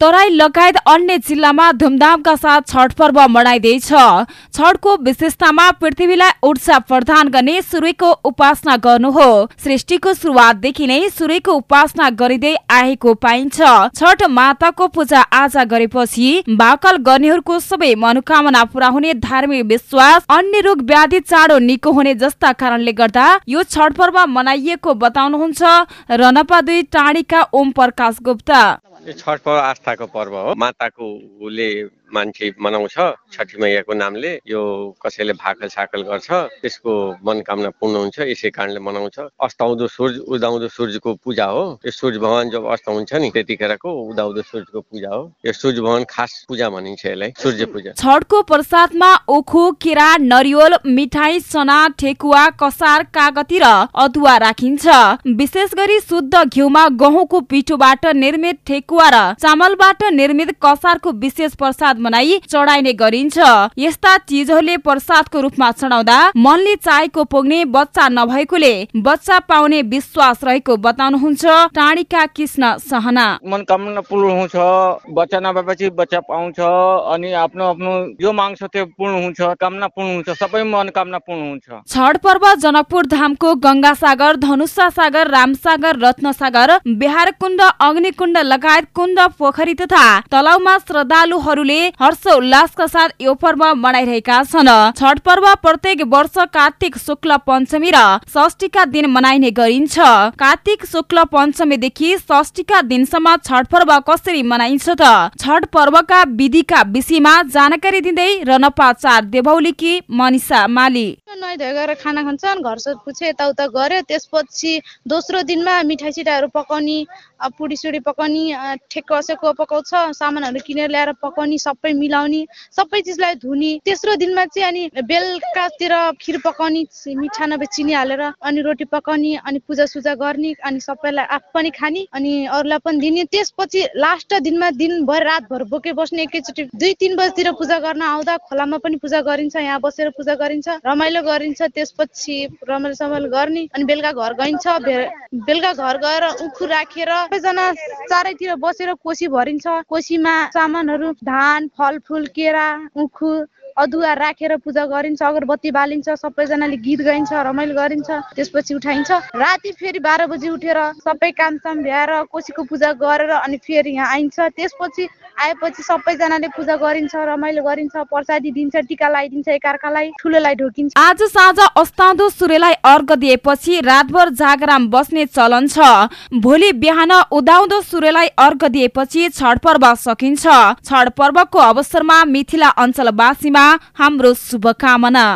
तराई लगायत अन्य जिल्लामा धुमधामका साथ छठ पर्व मनाइँदैछ। छठको विशेषतामा पृथ्वीलाई ऊर्जा प्रदान गर्ने सूर्यको उपासना गर्नु हो। सृष्टिको सुरुवातदेखि नै सूर्यको उपासना गरिँदै आएको पाइन्छ। छठ माताको पूजा आजा गरेपछि बाकल गर्नेहरूको सबै मनोकामना पूरा हुने धार्मिक विश्वास अन्य रोग व्याधि चाँडो निको हुने जस्ता कारणले गर्दा यो छठ पर्व मनाइएको बताउनुहुन्छ रनपा दुई टाढीका ओम प्रकाश गुप्ता। छठ पर्व आस्थाको पर्व हो। माताको उले मान्छे मनाउँछ छठी मैयाको नामले यो कसैले भाकल साकल गर्छ त्यसको मनकामना पूर्ण हुन्छ यसै कारणले मनाउँछ। अस्ताउँदो सूर्य उदाउँदो सूर्यको पूजा हो। यो सूर्य भगवान जब अस्त हुन्छ नि त्यतिखेरको उदाउँदो सूर्यको पूजा हो। यो सूर्य भगवान खास पूजा भनिन्छ यसलाई सूर्य पूजा। छठको प्रसादमा ओखो केरा नरिवल मिठाई चना ठेकुवा कसार कागती र अदुवा राखिन्छ। विशेष गरी शुद्ध घिउमा गहुँको पिठोबाट निर्मित ठेकुवा र चामलबाट निर्मित कसारको विशेष प्रसाद मनाई चढाइने गरिन्छ। यस्ता चिजहरूले प्रसादको रूपमा चढाउँदा मनले चाहेको पुग्ने बच्चा नभएकोले बच्चा पाउने विश्वास रहेको बताउनुहुन्छ टाढीका कृष्ण सहना। मनकामना पूर्ण हुन्छ बच्चा नभएपछि बच्चा पाउँछ अनि आफ्नो आफ्नो जो माग्छ त्यो पूर्ण हुन्छ कामना पूर्ण हुन्छ सबै मनोकामना पूर्ण हुन्छ। छठ पर्व जनकपुर धामको गंगा सागर धनुषा सागर रामसागर रत्नसागर बिहार कुण्ड अग्निकुण्ड लगायत कुण्ड पोखरी तथा तलाउमा श्रद्धालुहरूले हर्ष उल्लासका साथ यो पर्व मनाइरहेका छन्। छठ पर्व प्रत्येक वर्ष कार्तिक शुक्ल पञ्चमी र षष्ठीका दिन मनाइने गरिन्छ। कार्तिक शुक्ल पञ्चमीदेखि षष्ठीका दिनसम्म छठ पर्व कसरी मनाइन्छ त? छठ पर्वका विधिका विषयमा जानकारी दिँदै रनपा चार देवौलीकी मनिषा माली। नुहाइ धुवाइ गरेर खाना खान्छन् घर सोध पुछे यताउता गऱ्यो। त्यसपछि दोस्रो दिनमा मिठाई सिठाईहरू पकाउने पुडी सुडी पकाउने ठेकुवा सेकुवा पकाउँछ सामानहरू किनेर ल्याएर पकाउने सबै मिलाउने सबै चिजलाई धुने। तेस्रो दिनमा चाहिँ अनि बेलुकातिर खिर पकाउने मिठा नभए चिनी हालेर अनि रोटी पकाउने अनि पूजा सुजा गर्ने अनि सबैलाई आफ पनि खाने अनि अरूलाई पनि दिने। त्यसपछि लास्ट दिनमा दिनभर रातभर बोके बस्ने एकैचोटि दुई तिन बजीतिर पूजा गर्न आउँदा खोलामा पनि पूजा गरिन्छ यहाँ बसेर पूजा गरिन्छ। रमाइलो गरिन्छ त्यसपछि रमाइलो समाइलो गर्ने अनि बेलुका घर गइन्छ। बेलुका घर गएर उखु राखेर सबैजना चारैतिर बसेर कोसी भरिन्छ। कोसीमा सामानहरू धान फलफुल केरा उखु अदुवा राखेर पूजा गरिन्छ अगरबत्ती बालिन्छ सबैजनाले गीत गाइन्छ रमाइलो गरिन्छ त्यसपछि उठाइन्छ। राति फेरि बाह्र बजी उठेर सबै कामसाम भ्याएर कोसीको पूजा गरेर अनि फेरि यहाँ आइन्छ। त्यसपछि आएपछि सबैजनाले पूजा गरिन्छ रमाइलो गरिन्छ प्रसादी दिन्छ टिका लगाइदिन्छ एकअर्कालाई ठुलोलाई ढोकिन्छ। आज साँझ अस्ताउँदो सूर्यलाई अर्घ दिएपछि रातभर जागराम बस्ने चलन छ। भोलि बिहान उदाउँदो सूर्यलाई अर्घ दिएपछि छठ पर्व सकिन्छ। छठ पर्वको अवसरमा मिथिला अञ्चलवासीमा हाम्रो शुभकामना